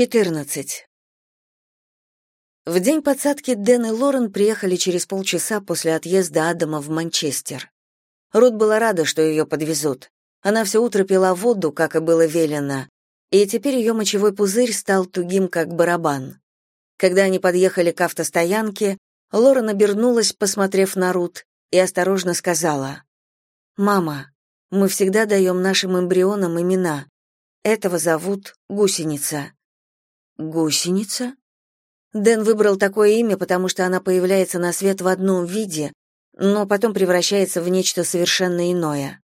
14. В день подсадки Дэн и Лорен приехали через полчаса после отъезда Адама в Манчестер. Рут была рада, что ее подвезут. Она все утро пила воду, как и было велено, и теперь ее мочевой пузырь стал тугим, как барабан. Когда они подъехали к автостоянке, Лорен обернулась, посмотрев на Рут, и осторожно сказала, «Мама, мы всегда даем нашим эмбрионам имена. Этого зовут Гусеница». Гусеница? Дэн выбрал такое имя, потому что она появляется на свет в одном виде, но потом превращается в нечто совершенно иное.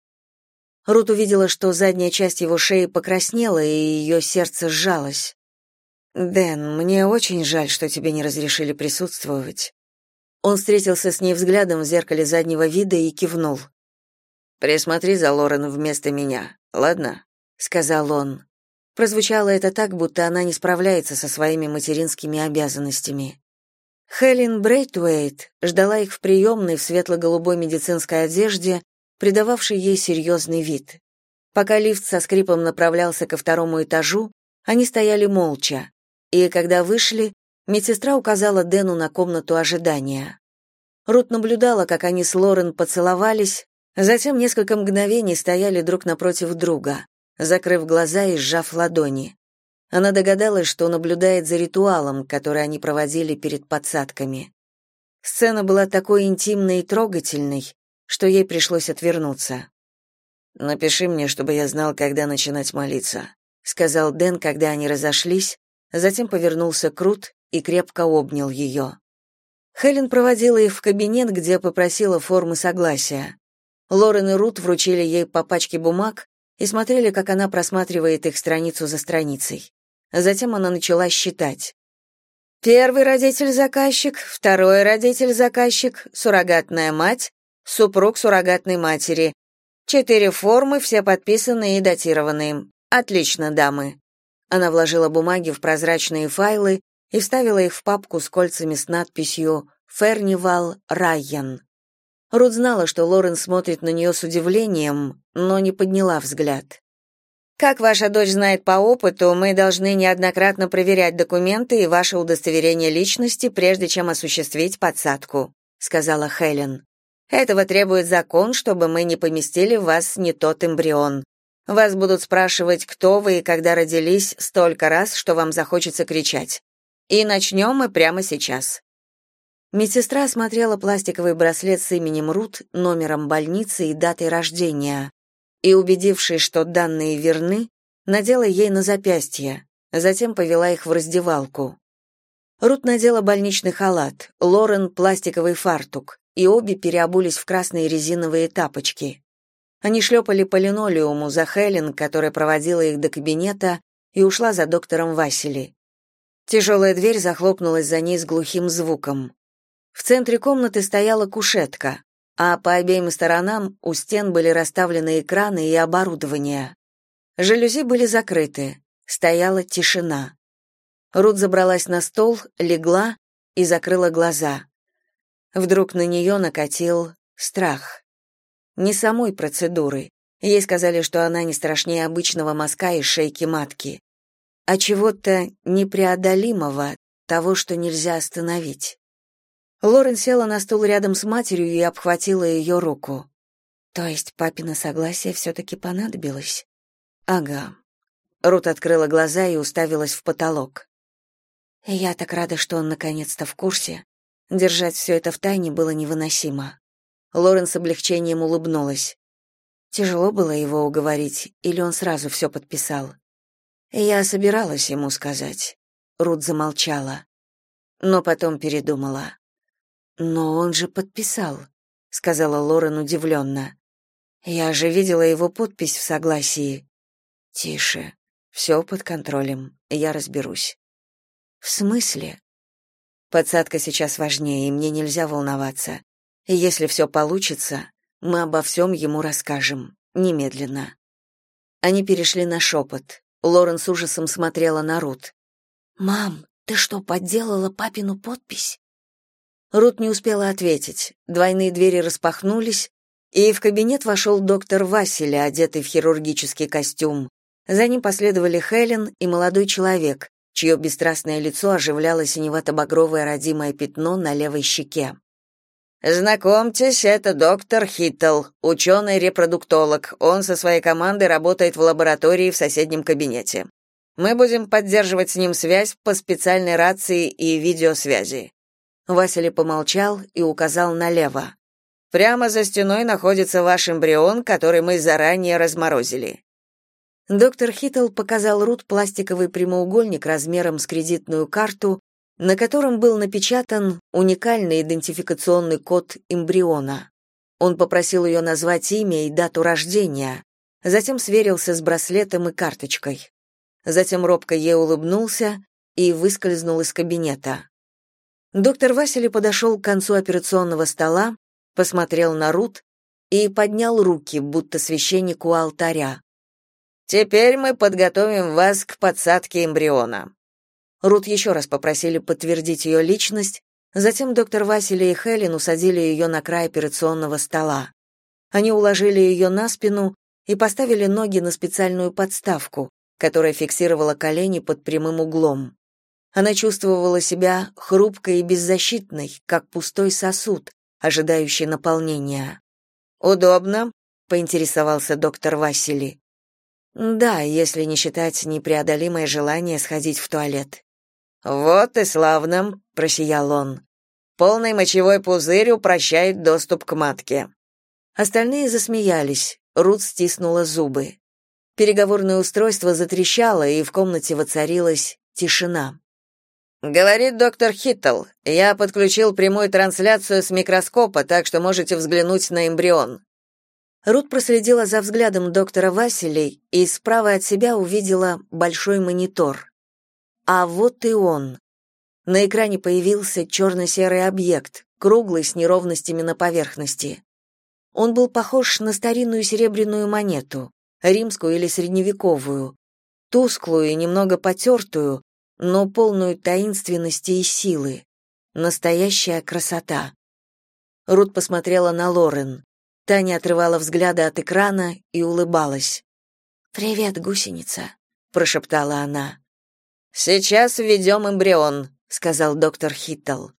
Рут увидела, что задняя часть его шеи покраснела, и ее сердце сжалось. «Дэн, мне очень жаль, что тебе не разрешили присутствовать». Он встретился с ней взглядом в зеркале заднего вида и кивнул. «Присмотри за Лорен вместо меня, ладно?» — сказал он. Прозвучало это так, будто она не справляется со своими материнскими обязанностями. Хелен Брейтуэйт ждала их в приемной в светло-голубой медицинской одежде, придававшей ей серьезный вид. Пока лифт со скрипом направлялся ко второму этажу, они стояли молча, и когда вышли, медсестра указала Дэну на комнату ожидания. Рут наблюдала, как они с Лорен поцеловались, затем несколько мгновений стояли друг напротив друга закрыв глаза и сжав ладони. Она догадалась, что наблюдает за ритуалом, который они проводили перед подсадками. Сцена была такой интимной и трогательной, что ей пришлось отвернуться. «Напиши мне, чтобы я знал, когда начинать молиться», — сказал Дэн, когда они разошлись, затем повернулся к Рут и крепко обнял ее. Хелен проводила их в кабинет, где попросила формы согласия. Лорен и Рут вручили ей по пачке бумаг, и смотрели, как она просматривает их страницу за страницей. Затем она начала считать. Первый родитель-заказчик, второй родитель-заказчик, суррогатная мать, супруг суррогатной матери. Четыре формы, все подписанные и датированные. Отлично, дамы. Она вложила бумаги в прозрачные файлы и вставила их в папку с кольцами с надписью «Фернивал Райан». Рут знала, что Лорен смотрит на нее с удивлением, но не подняла взгляд. Как ваша дочь знает по опыту, мы должны неоднократно проверять документы и ваше удостоверение личности, прежде чем осуществить подсадку, сказала Хелен. Этого требует закон, чтобы мы не поместили в вас не тот эмбрион. Вас будут спрашивать, кто вы и когда родились, столько раз, что вам захочется кричать. И начнем мы прямо сейчас. Медсестра осмотрела пластиковый браслет с именем Рут, номером больницы и датой рождения, и, убедившись, что данные верны, надела ей на запястье, затем повела их в раздевалку. Рут надела больничный халат, Лорен — пластиковый фартук, и обе переобулись в красные резиновые тапочки. Они шлепали по линолеуму за Хелен, которая проводила их до кабинета, и ушла за доктором Васили. Тяжелая дверь захлопнулась за ней с глухим звуком. В центре комнаты стояла кушетка, а по обеим сторонам у стен были расставлены экраны и оборудование. Жалюзи были закрыты, стояла тишина. Рут забралась на стол, легла и закрыла глаза. Вдруг на нее накатил страх. Не самой процедуры. Ей сказали, что она не страшнее обычного мазка из шейки матки, а чего-то непреодолимого, того, что нельзя остановить. Лорен села на стул рядом с матерью и обхватила ее руку. То есть папина согласие все-таки понадобилось? Ага. Рут открыла глаза и уставилась в потолок. Я так рада, что он наконец-то в курсе. Держать все это в тайне было невыносимо. Лорен с облегчением улыбнулась. Тяжело было его уговорить, или он сразу все подписал. Я собиралась ему сказать. Рут замолчала, но потом передумала. Но он же подписал, сказала Лорен удивленно. Я же видела его подпись в согласии. Тише. Все под контролем. Я разберусь. В смысле? Подсадка сейчас важнее, и мне нельзя волноваться. если все получится, мы обо всем ему расскажем немедленно. Они перешли на шепот. Лорен с ужасом смотрела на Рут. Мам, ты что, подделала папину подпись? Рут не успела ответить. Двойные двери распахнулись, и в кабинет вошел доктор Василя, одетый в хирургический костюм. За ним последовали Хелен и молодой человек, чье бесстрастное лицо оживляло синевато-багровое родимое пятно на левой щеке. Знакомьтесь, это доктор Хиттл, ученый-репродуктолог. Он со своей командой работает в лаборатории в соседнем кабинете. Мы будем поддерживать с ним связь по специальной рации и видеосвязи. Василий помолчал и указал налево. Прямо за стеной находится ваш эмбрион, который мы заранее разморозили. Доктор Хиттл показал Рут пластиковый прямоугольник размером с кредитную карту на котором был напечатан уникальный идентификационный код эмбриона. Он попросил ее назвать имя и дату рождения, затем сверился с браслетом и карточкой. Затем робко ей улыбнулся и выскользнул из кабинета. Доктор Василий подошел к концу операционного стола, посмотрел на Рут и поднял руки, будто священник у алтаря. «Теперь мы подготовим вас к подсадке эмбриона. Рут еще раз попросили подтвердить ее личность, затем доктор Василий и Хелен усадили ее на край операционного стола. Они уложили ее на спину и поставили ноги на специальную подставку, которая фиксировала колени под прямым углом. Она чувствовала себя хрупкой и беззащитной, как пустой сосуд, ожидающий наполнения. «Удобно?» — поинтересовался доктор Василий. «Да, если не считать непреодолимое желание сходить в туалет». «Вот и славно», — просиял он. «Полный мочевой пузырь упрощает доступ к матке». Остальные засмеялись. Рут стиснула зубы. Переговорное устройство затрещало, и в комнате воцарилась тишина. «Говорит доктор Хиттл, я подключил прямую трансляцию с микроскопа, так что можете взглянуть на эмбрион». Рут проследила за взглядом доктора Василий и справа от себя увидела большой монитор. А вот и он. На экране появился черно-серый объект, круглый с неровностями на поверхности. Он был похож на старинную серебряную монету, римскую или средневековую, тусклую и немного потертую, но полную таинственности и силы. Настоящая красота. Рут посмотрела на Лорен. Таня отрывала взгляда от экрана и улыбалась. «Привет, гусеница», — прошептала она. «Сейчас введем эмбрион», — сказал доктор Хиттл.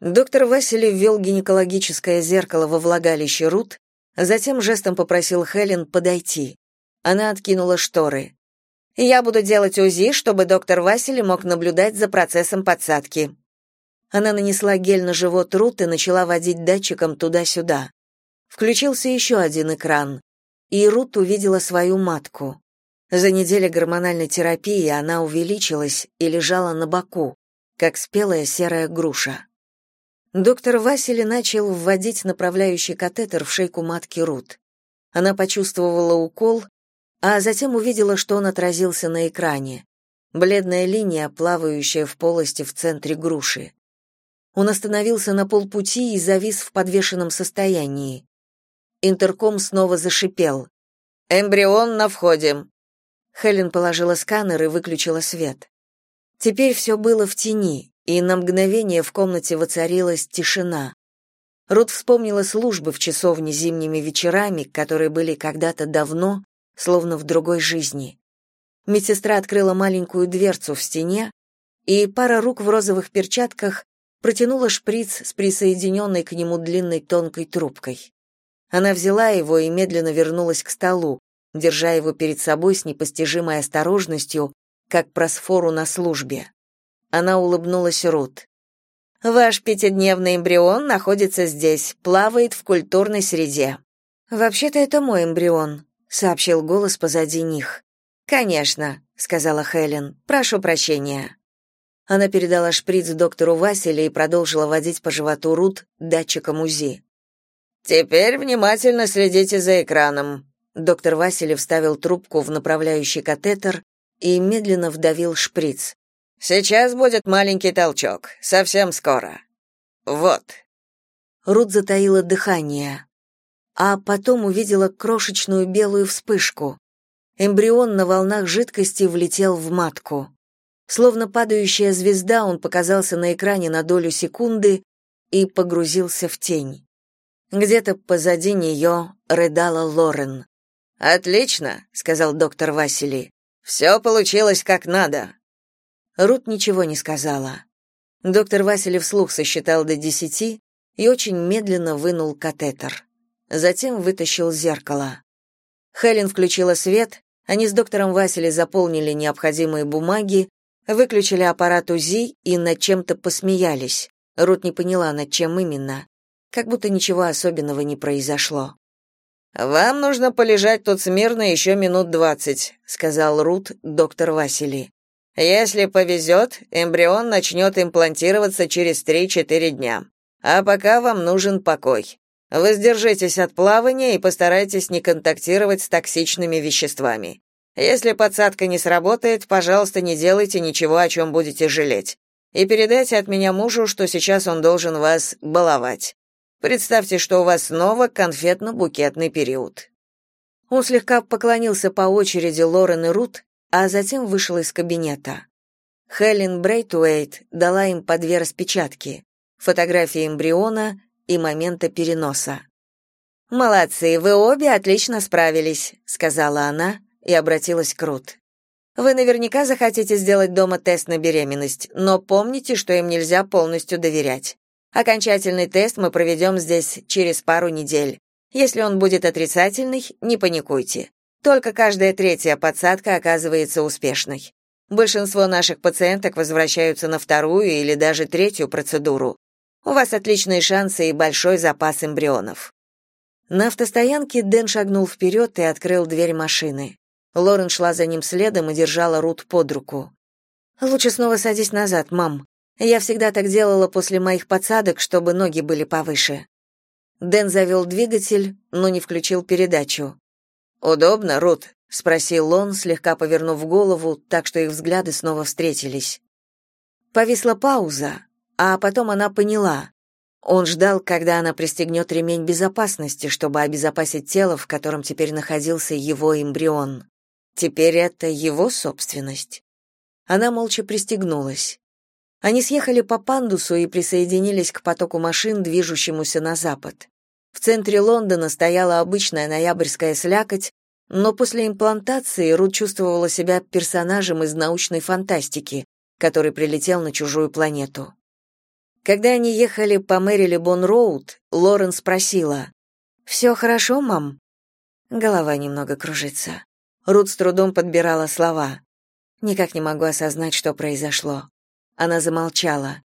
Доктор Василий ввел гинекологическое зеркало во влагалище Рут, затем жестом попросил Хелен подойти. Она откинула шторы. «Я буду делать УЗИ, чтобы доктор Василий мог наблюдать за процессом подсадки». Она нанесла гель на живот Рут и начала водить датчиком туда-сюда. Включился еще один экран, и Рут увидела свою матку. За неделю гормональной терапии она увеличилась и лежала на боку, как спелая серая груша. Доктор Васили начал вводить направляющий катетер в шейку матки Рут. Она почувствовала укол, а затем увидела, что он отразился на экране. Бледная линия, плавающая в полости в центре груши. Он остановился на полпути и завис в подвешенном состоянии. Интерком снова зашипел. «Эмбрион на входе. Хелен положила сканер и выключила свет. Теперь все было в тени, и на мгновение в комнате воцарилась тишина. Рут вспомнила службы в часовне зимними вечерами, которые были когда-то давно, словно в другой жизни. Медсестра открыла маленькую дверцу в стене, и пара рук в розовых перчатках протянула шприц с присоединенной к нему длинной тонкой трубкой. Она взяла его и медленно вернулась к столу, держа его перед собой с непостижимой осторожностью, как просфору на службе. Она улыбнулась Рут. Ваш пятидневный эмбрион находится здесь, плавает в культурной среде. Вообще-то это мой эмбрион, сообщил голос позади них. Конечно, сказала Хелен. Прошу прощения. Она передала шприц доктору Василе и продолжила водить по животу Рут датчиком УЗИ. Теперь внимательно следите за экраном, Доктор Василий вставил трубку в направляющий катетер и медленно вдавил шприц. Сейчас будет маленький толчок, совсем скоро. Вот. Рут затаила дыхание, а потом увидела крошечную белую вспышку. Эмбрион на волнах жидкости влетел в матку. Словно падающая звезда, он показался на экране на долю секунды и погрузился в тень. Где-то позади нее рыдала Лорен. Отлично, сказал доктор Василий. «Все получилось как надо. Рут ничего не сказала. Доктор Василев вслух сосчитал до десяти и очень медленно вынул катетер. Затем вытащил зеркало. Хелен включила свет, они с доктором Васили заполнили необходимые бумаги, выключили аппарат УЗИ и над чем-то посмеялись. Рут не поняла, над чем именно. Как будто ничего особенного не произошло. «Вам нужно полежать тут смирно еще минут двадцать», — сказал Рут доктор Васили. «Если повезет, эмбрион начнет имплантироваться через три-четыре дня. А пока вам нужен покой. Воздержитесь от плавания и постарайтесь не контактировать с токсичными веществами. Если подсадка не сработает, пожалуйста, не делайте ничего, о чем будете жалеть. И передайте от меня мужу, что сейчас он должен вас баловать. Представьте, что у вас снова конфетно-букетный период. Он слегка поклонился по очереди Лорен и Рут, а затем вышел из кабинета. Хелен Брейтуэйт дала им по две распечатки: фотографии эмбриона и момента переноса. Молодцы, вы обе отлично справились, сказала она и обратилась к Рут. Вы наверняка захотите сделать дома тест на беременность, но помните, что им нельзя полностью доверять. Окончательный тест мы проведем здесь через пару недель. Если он будет отрицательный, не паникуйте. Только каждая третья подсадка оказывается успешной. Большинство наших пациенток возвращаются на вторую или даже третью процедуру. У вас отличные шансы и большой запас эмбрионов. На автостоянке Дэн шагнул вперед и открыл дверь машины. Лорен шла за ним следом и держала Рут под руку. «Лучше снова садись назад, мам. Я всегда так делала после моих подсадок, чтобы ноги были повыше. Дэн завел двигатель, но не включил передачу. «Удобно, Рут?» — спросил он, слегка повернув голову, так что их взгляды снова встретились. Повисла пауза, а потом она поняла. Он ждал, когда она пристегнет ремень безопасности, чтобы обезопасить тело, в котором теперь находился его эмбрион. Теперь это его собственность. Она молча пристегнулась. Они съехали по пандусу и присоединились к потоку машин, движущемуся на запад. В центре Лондона стояла обычная ноябрьская слякоть, но после имплантации Рут чувствовала себя персонажем из научной фантастики, который прилетел на чужую планету. Когда они ехали по Мэрилибон-Роуд, Лорен спросила, «Все хорошо, мам?» Голова немного кружится. Рут с трудом подбирала слова. Никак не могу осознать, что произошло. Она замолчала.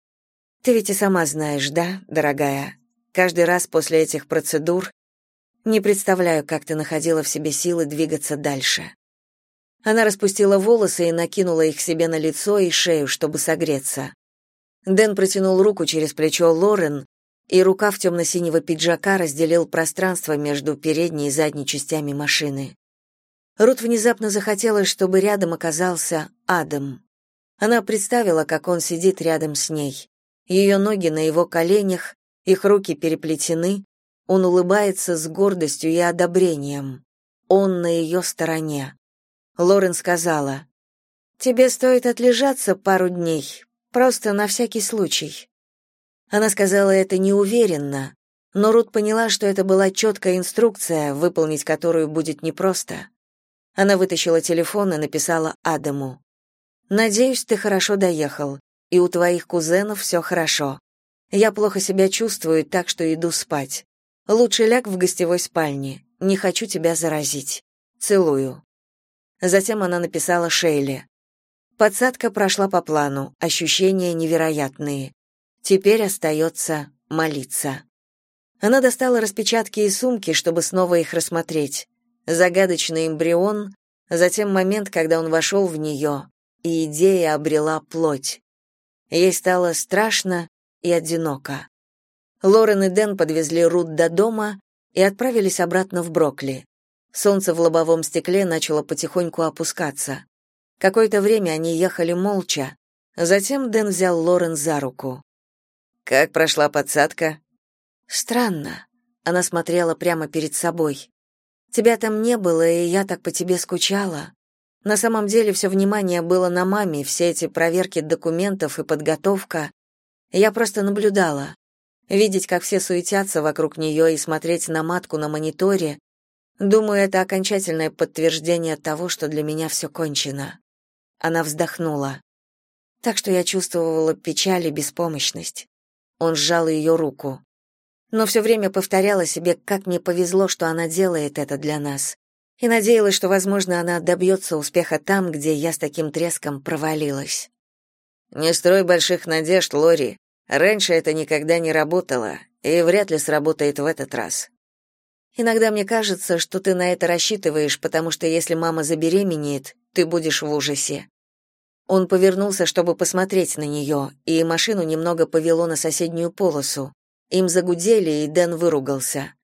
Ты ведь и сама знаешь, да, дорогая? Каждый раз после этих процедур не представляю, как ты находила в себе силы двигаться дальше. Она распустила волосы и накинула их себе на лицо и шею, чтобы согреться. Дэн протянул руку через плечо Лорен, и рукав темно-синего пиджака разделил пространство между передней и задней частями машины. Рут внезапно захотелось, чтобы рядом оказался Адам. Она представила, как он сидит рядом с ней. Ее ноги на его коленях, их руки переплетены, он улыбается с гордостью и одобрением. Он на ее стороне. Лорен сказала, «Тебе стоит отлежаться пару дней, просто на всякий случай». Она сказала это неуверенно, но Рут поняла, что это была четкая инструкция, выполнить которую будет непросто. Она вытащила телефон и написала Адаму. Надеюсь, ты хорошо доехал, и у твоих кузенов все хорошо. Я плохо себя чувствую, так что иду спать. Лучше ляг в гостевой спальне. Не хочу тебя заразить. Целую. Затем она написала Шейле. Подсадка прошла по плану, ощущения невероятные. Теперь остается молиться. Она достала распечатки из сумки, чтобы снова их рассмотреть. Загадочный эмбрион, затем момент, когда он вошел в нее, и идея обрела плоть. Ей стало страшно и одиноко. Лорен и Дэн подвезли Рут до дома и отправились обратно в Брокли. Солнце в лобовом стекле начало потихоньку опускаться. Какое-то время они ехали молча. Затем Дэн взял Лорен за руку. «Как прошла подсадка?» «Странно». Она смотрела прямо перед собой. «Тебя там не было, и я так по тебе скучала. На самом деле все внимание было на маме, все эти проверки документов и подготовка. Я просто наблюдала. Видеть, как все суетятся вокруг нее и смотреть на матку на мониторе, думаю, это окончательное подтверждение того, что для меня все кончено. Она вздохнула. Так что я чувствовала печаль и беспомощность. Он сжал ее руку. Но все время повторяла себе, как мне повезло, что она делает это для нас. И надеялась, что, возможно, она добьется успеха там, где я с таким треском провалилась. «Не строй больших надежд, Лори. Раньше это никогда не работало, и вряд ли сработает в этот раз. Иногда мне кажется, что ты на это рассчитываешь, потому что если мама забеременеет, ты будешь в ужасе. Он повернулся, чтобы посмотреть на нее, и машину немного повело на соседнюю полосу. Им загудели, и Дэн выругался.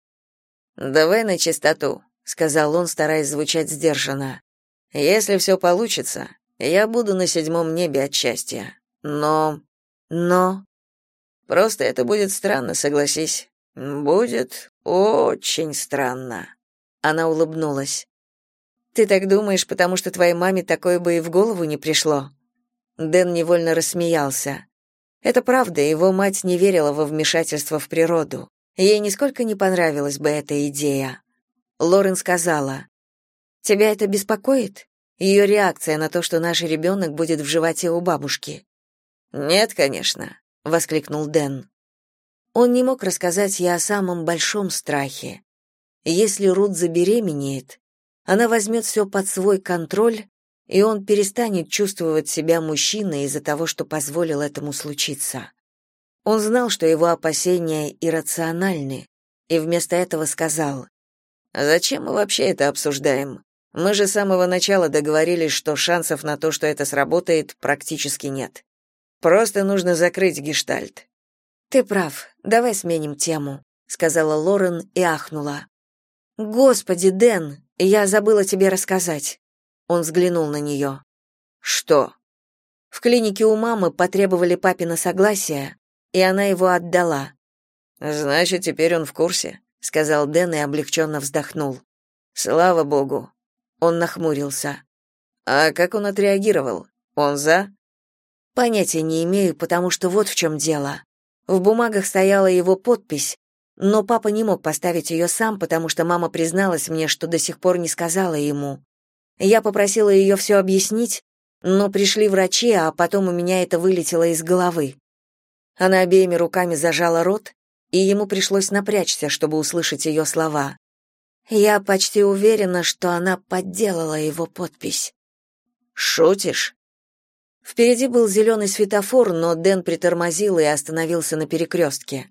«Давай на чистоту», — сказал он, стараясь звучать сдержанно. «Если все получится, я буду на седьмом небе от счастья. Но... Но... Просто это будет странно, согласись. Будет очень странно. Она улыбнулась. Ты так думаешь, потому что твоей маме такое бы и в голову не пришло? Дэн невольно рассмеялся. Это правда, его мать не верила во вмешательство в природу. Ей нисколько не понравилась бы эта идея. Лорен сказала: "Тебя это беспокоит? Ее реакция на то, что наш ребенок будет в животе у бабушки?" "Нет, конечно", воскликнул Дэн. Он не мог рассказать ей о самом большом страхе. Если Рут забеременеет, она возьмет все под свой контроль, и он перестанет чувствовать себя мужчиной из-за того, что позволил этому случиться. Он знал, что его опасения иррациональны, и вместо этого сказал: "Зачем мы вообще это обсуждаем? Мы же с самого начала договорились, что шансов на то, что это сработает, практически нет. Просто нужно закрыть гештальт. Ты прав. Давай сменим тему, сказала Лорен и ахнула. Господи, Дэн, я забыла тебе рассказать. Он взглянул на нее. Что? В клинике у мамы потребовали папина согласия, и она его отдала. Значит, теперь он в курсе, сказал Дэн и облегченно вздохнул. Слава богу. Он нахмурился. А как он отреагировал? Он за? Понятия не имею, потому что вот в чем дело. В бумагах стояла его подпись, но папа не мог поставить ее сам, потому что мама призналась мне, что до сих пор не сказала ему. Я попросила ее все объяснить, но пришли врачи, а потом у меня это вылетело из головы. Она обеими руками зажала рот, и ему пришлось напрячься, чтобы услышать ее слова. Я почти уверена, что она подделала его подпись. Шутишь? Впереди был зеленый светофор, но Дэн притормозил и остановился на перекрестке.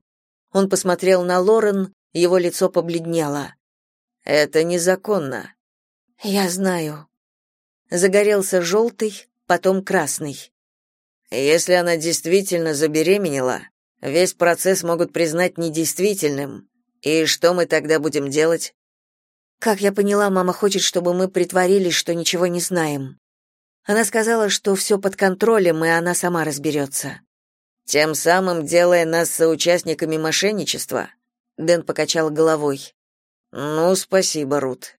Он посмотрел на Лорен, его лицо побледнело. Это незаконно. Я знаю. Загорелся желтый, потом красный. Если она действительно забеременела, весь процесс могут признать недействительным. И что мы тогда будем делать? Как я поняла, мама хочет, чтобы мы притворились, что ничего не знаем. Она сказала, что все под контролем, и она сама разберется. Тем самым делая нас соучастниками мошенничества. Дэн покачал головой. Ну, спасибо, Рут.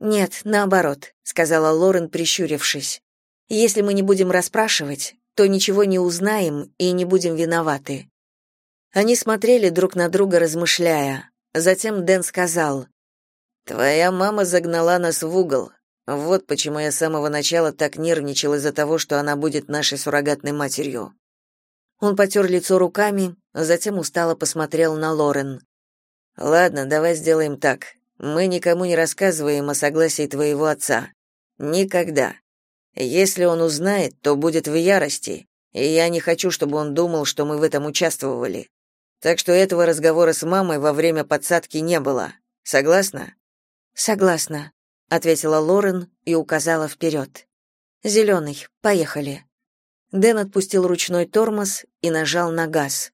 Нет, наоборот, сказала Лорен, прищурившись. Если мы не будем расспрашивать, то ничего не узнаем и не будем виноваты. Они смотрели друг на друга, размышляя. Затем Дэн сказал: "Твоя мама загнала нас в угол. Вот почему я с самого начала так нервничал из-за того, что она будет нашей суррогатной матерью. Он потер лицо руками, а затем устало посмотрел на Лорен. Ладно, давай сделаем так. Мы никому не рассказываем о согласии твоего отца. Никогда. Если он узнает, то будет в ярости, и я не хочу, чтобы он думал, что мы в этом участвовали. Так что этого разговора с мамой во время подсадки не было. Согласна? Согласна ответила Лорен и указала вперед. «Зеленый, поехали». Дэн отпустил ручной тормоз и нажал на газ.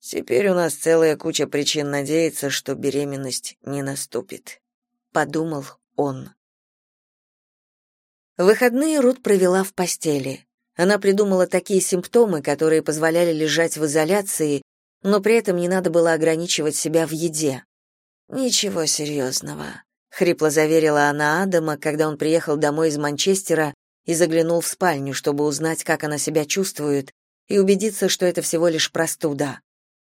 Теперь у нас целая куча причин надеяться, что беременность не наступит, подумал он. Выходные Рут провела в постели. Она придумала такие симптомы, которые позволяли лежать в изоляции, но при этом не надо было ограничивать себя в еде. Ничего серьезного хрипло заверила она Адама, когда он приехал домой из Манчестера и заглянул в спальню, чтобы узнать, как она себя чувствует, и убедиться, что это всего лишь простуда.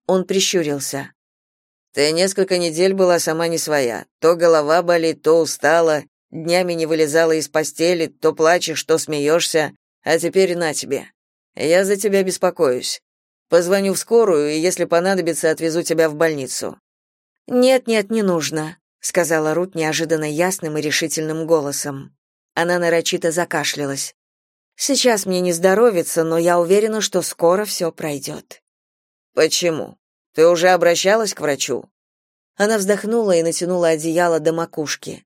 Он прищурился. Ты несколько недель была сама не своя. То голова болит, то устала, днями не вылезала из постели, то плачешь, то смеешься, а теперь на тебе. Я за тебя беспокоюсь. Позвоню в скорую, и если понадобится, отвезу тебя в больницу. Нет, нет, не нужно, сказала Рут неожиданно ясным и решительным голосом. Она нарочито закашлялась. Сейчас мне не здоровится, но я уверена, что скоро все пройдет». Почему? Ты уже обращалась к врачу? Она вздохнула и натянула одеяло до макушки.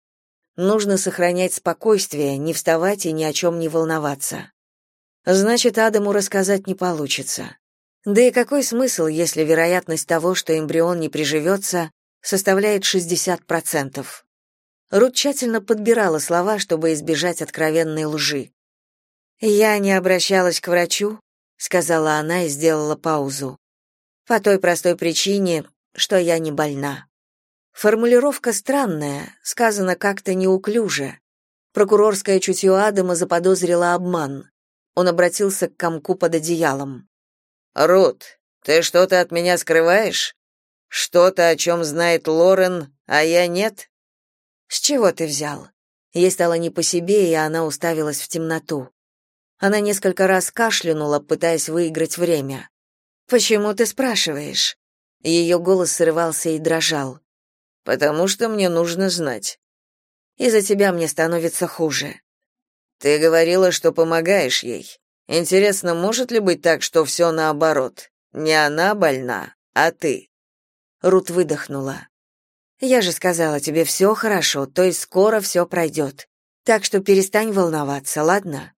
Нужно сохранять спокойствие, не вставать и ни о чем не волноваться. Значит, Адаму рассказать не получится. Да и какой смысл, если вероятность того, что эмбрион не приживется, составляет 60%? Рут тщательно подбирала слова, чтобы избежать откровенной лжи. «Я не обращалась к врачу», — сказала она и сделала паузу. «По той простой причине, что я не больна». Формулировка странная, сказана как-то неуклюже. Прокурорское чутье Адама заподозрило обман. Он обратился к комку под одеялом. «Рут, ты что-то от меня скрываешь? Что-то, о чем знает Лорен, а я нет?» «С чего ты взял?» Ей стало не по себе, и она уставилась в темноту. Она несколько раз кашлянула, пытаясь выиграть время. «Почему ты спрашиваешь?» Ее голос срывался и дрожал. «Потому что мне нужно знать». «Из-за тебя мне становится хуже». «Ты говорила, что помогаешь ей. Интересно, может ли быть так, что все наоборот? Не она больна, а ты?» Рут выдохнула. «Я же сказала тебе, все хорошо, то есть скоро все пройдет. Так что перестань волноваться, ладно?»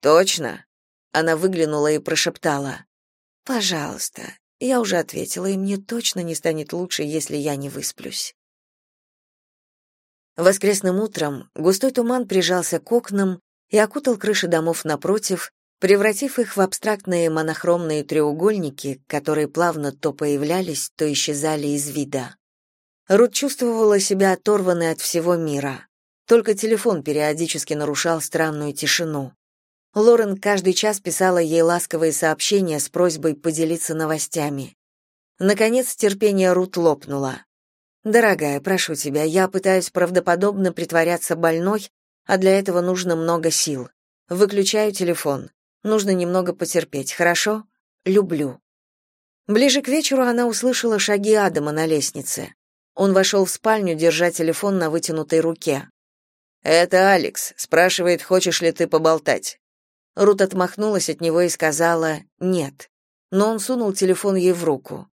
Точно? Она выглянула и прошептала: "Пожалуйста". Я уже ответила, и мне точно не станет лучше, если я не высплюсь. Воскресным утром густой туман прижался к окнам и окутал крыши домов напротив, превратив их в абстрактные монохромные треугольники, которые плавно то появлялись, то исчезали из вида. Рут чувствовала себя оторванной от всего мира. Только телефон периодически нарушал странную тишину. Лорен каждый час писала ей ласковые сообщения с просьбой поделиться новостями. Наконец терпение Рут лопнуло. «Дорогая, прошу тебя, я пытаюсь правдоподобно притворяться больной, а для этого нужно много сил. Выключаю телефон. Нужно немного потерпеть, хорошо? Люблю». Ближе к вечеру она услышала шаги Адама на лестнице. Он вошел в спальню, держа телефон на вытянутой руке. «Это Алекс. Спрашивает, хочешь ли ты поболтать?» Рут отмахнулась от него и сказала «нет». Но он сунул телефон ей в руку.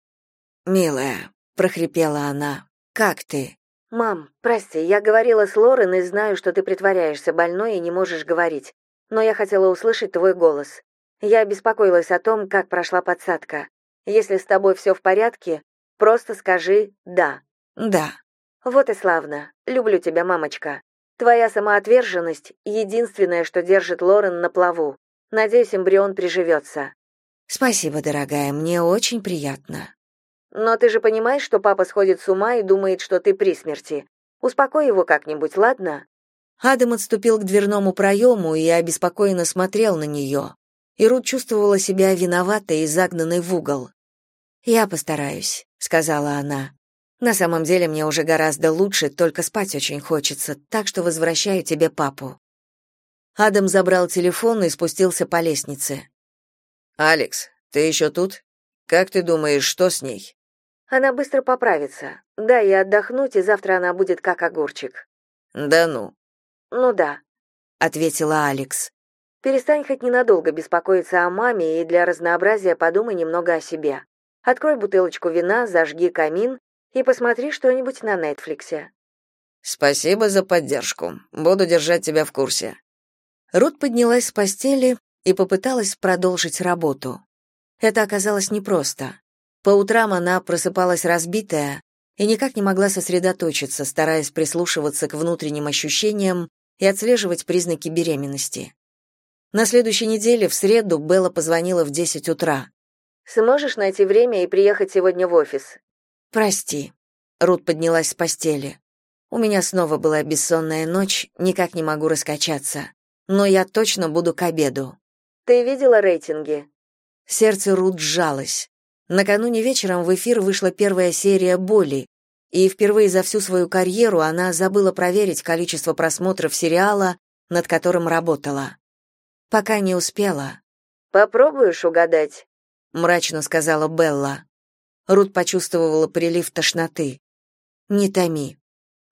«Милая», — прохрипела она, — «как ты?» «Мам, прости, я говорила с Лорен и знаю, что ты притворяешься больной и не можешь говорить. Но я хотела услышать твой голос. Я беспокоилась о том, как прошла подсадка. Если с тобой все в порядке, просто скажи «да». «Да». Вот и славно. Люблю тебя, мамочка. Твоя самоотверженность — единственное, что держит Лорен на плаву. Надеюсь, эмбрион приживется». «Спасибо, дорогая, мне очень приятно». «Но ты же понимаешь, что папа сходит с ума и думает, что ты при смерти. Успокой его как-нибудь, ладно?» Адам отступил к дверному проему и обеспокоенно смотрел на нее. И Рут чувствовала себя виноватой и загнанной в угол. «Я постараюсь», — сказала она. На самом деле мне уже гораздо лучше, только спать очень хочется, так что возвращаю тебе папу. Адам забрал телефон и спустился по лестнице. Алекс, ты еще тут? Как ты думаешь, что с ней? Она быстро поправится. Дай ей отдохнуть, и завтра она будет как огурчик. Да ну. Ну да, ответила Алекс. Перестань хоть ненадолго беспокоиться о маме и для разнообразия подумай немного о себе. Открой бутылочку вина, зажги камин и посмотри что-нибудь на Нетфликсе. Спасибо за поддержку. Буду держать тебя в курсе. Рут поднялась с постели и попыталась продолжить работу. Это оказалось непросто. По утрам она просыпалась разбитая и никак не могла сосредоточиться, стараясь прислушиваться к внутренним ощущениям и отслеживать признаки беременности. На следующей неделе, в среду, Белла позвонила в 10 утра. «Сможешь найти время и приехать сегодня в офис? Прости. Рут поднялась с постели. У меня снова была бессонная ночь, никак не могу раскачаться. Но я точно буду к обеду. Ты видела рейтинги? Сердце Рут сжалось. Накануне вечером в эфир вышла первая серия Боли, и впервые за всю свою карьеру она забыла проверить количество просмотров сериала, над которым работала. Пока не успела. Попробуешь угадать? мрачно сказала Белла. Рут почувствовала прилив тошноты. Не томи.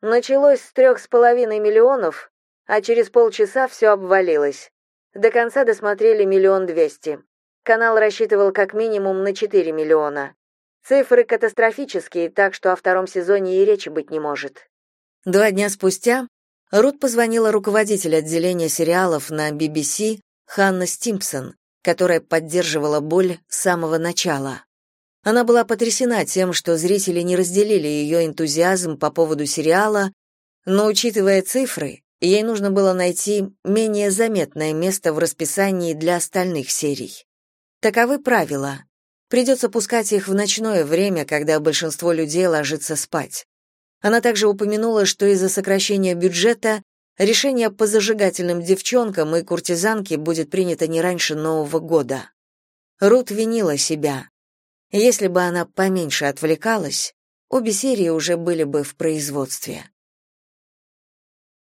Началось с трех с половиной миллионов, а через полчаса все обвалилось. До конца досмотрели миллион двести. Канал рассчитывал как минимум на четыре миллиона. Цифры катастрофические, так что о втором сезоне и речи быть не может. Два дня спустя Рут позвонила руководитель отделения сериалов на BBC Ханна Стимпсон, которая поддерживала боль с самого начала. Она была потрясена тем, что зрители не разделили ее энтузиазм по поводу сериала, но, учитывая цифры, ей нужно было найти менее заметное место в расписании для остальных серий. Таковы правила. Придется пускать их в ночное время, когда большинство людей ложится спать. Она также упомянула, что из-за сокращения бюджета решение по зажигательным девчонкам и куртизанке будет принято не раньше Нового года. Рут винила себя. Если бы она поменьше отвлекалась, обе серии уже были бы в производстве.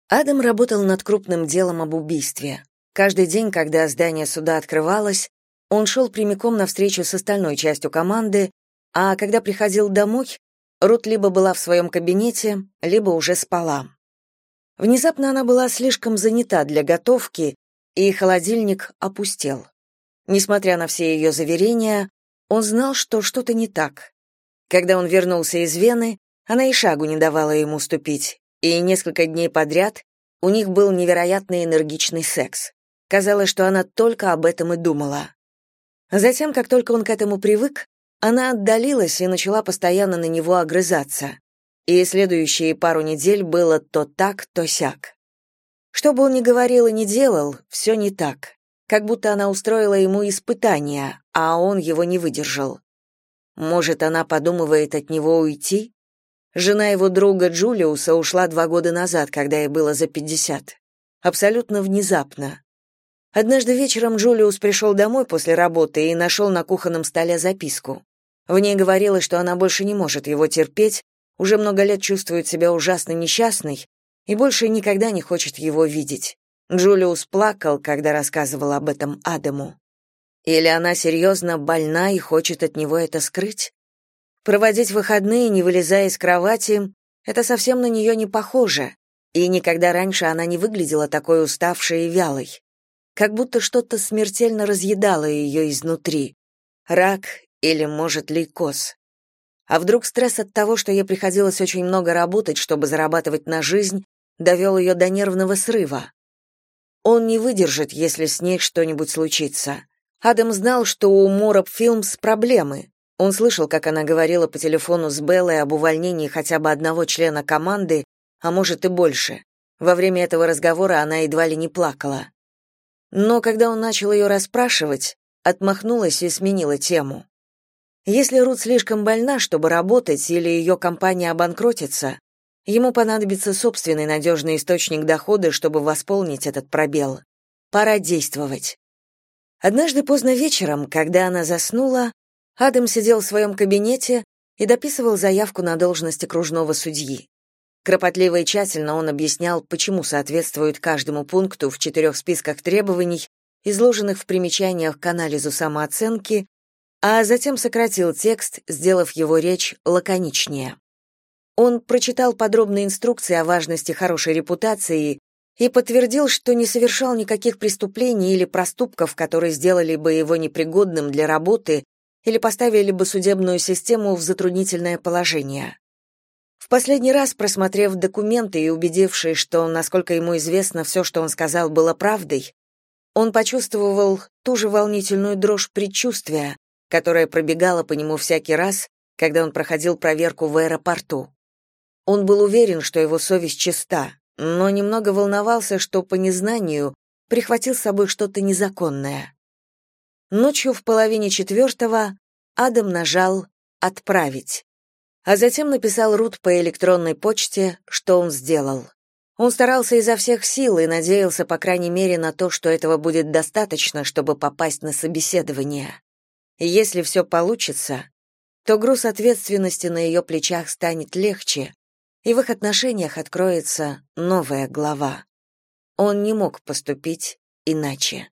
Адам работал над крупным делом об убийстве. Каждый день, когда здание суда открывалось, он шел прямиком навстречу с остальной частью команды, а когда приходил домой, Рут либо была в своем кабинете, либо уже спала. Внезапно она была слишком занята для готовки, и холодильник опустел. Несмотря на все ее заверения, он знал, что что-то не так. Когда он вернулся из Вены, она и шагу не давала ему ступить, и несколько дней подряд у них был невероятно энергичный секс. Казалось, что она только об этом и думала. Затем, как только он к этому привык, она отдалилась и начала постоянно на него огрызаться. И следующие пару недель было то так, то сяк. Что бы он ни говорил и ни делал, все не так как будто она устроила ему испытание, а он его не выдержал. Может, она подумывает от него уйти? Жена его друга Джулиуса ушла два года назад, когда ей было за пятьдесят. Абсолютно внезапно. Однажды вечером Джулиус пришел домой после работы и нашел на кухонном столе записку. В ней говорилось, что она больше не может его терпеть, уже много лет чувствует себя ужасно несчастной и больше никогда не хочет его видеть. Джулиус плакал, когда рассказывал об этом Адаму. Или она серьезно больна и хочет от него это скрыть? Проводить выходные, не вылезая из кровати, это совсем на нее не похоже, и никогда раньше она не выглядела такой уставшей и вялой. Как будто что-то смертельно разъедало ее изнутри. Рак или, может, лейкоз. А вдруг стресс от того, что ей приходилось очень много работать, чтобы зарабатывать на жизнь, довел ее до нервного срыва? Он не выдержит, если с ней что-нибудь случится. Адам знал, что у Мороб Филмс проблемы. Он слышал, как она говорила по телефону с Беллой об увольнении хотя бы одного члена команды, а может и больше. Во время этого разговора она едва ли не плакала. Но когда он начал ее расспрашивать, отмахнулась и сменила тему. Если Рут слишком больна, чтобы работать, или ее компания обанкротится, Ему понадобится собственный надежный источник дохода, чтобы восполнить этот пробел. Пора действовать. Однажды поздно вечером, когда она заснула, Адам сидел в своем кабинете и дописывал заявку на должность окружного судьи. Кропотливо и тщательно он объяснял, почему соответствует каждому пункту в четырех списках требований, изложенных в примечаниях к анализу самооценки, а затем сократил текст, сделав его речь лаконичнее. Он прочитал подробные инструкции о важности хорошей репутации и подтвердил, что не совершал никаких преступлений или проступков, которые сделали бы его непригодным для работы или поставили бы судебную систему в затруднительное положение. В последний раз, просмотрев документы и убедившись, что, насколько ему известно, все, что он сказал, было правдой, он почувствовал ту же волнительную дрожь предчувствия, которая пробегала по нему всякий раз, когда он проходил проверку в аэропорту. Он был уверен, что его совесть чиста, но немного волновался, что по незнанию прихватил с собой что-то незаконное. Ночью в половине четвертого Адам нажал «Отправить», а затем написал Рут по электронной почте, что он сделал. Он старался изо всех сил и надеялся, по крайней мере, на то, что этого будет достаточно, чтобы попасть на собеседование. Если все получится, то груз ответственности на ее плечах станет легче, и в их отношениях откроется новая глава. Он не мог поступить иначе.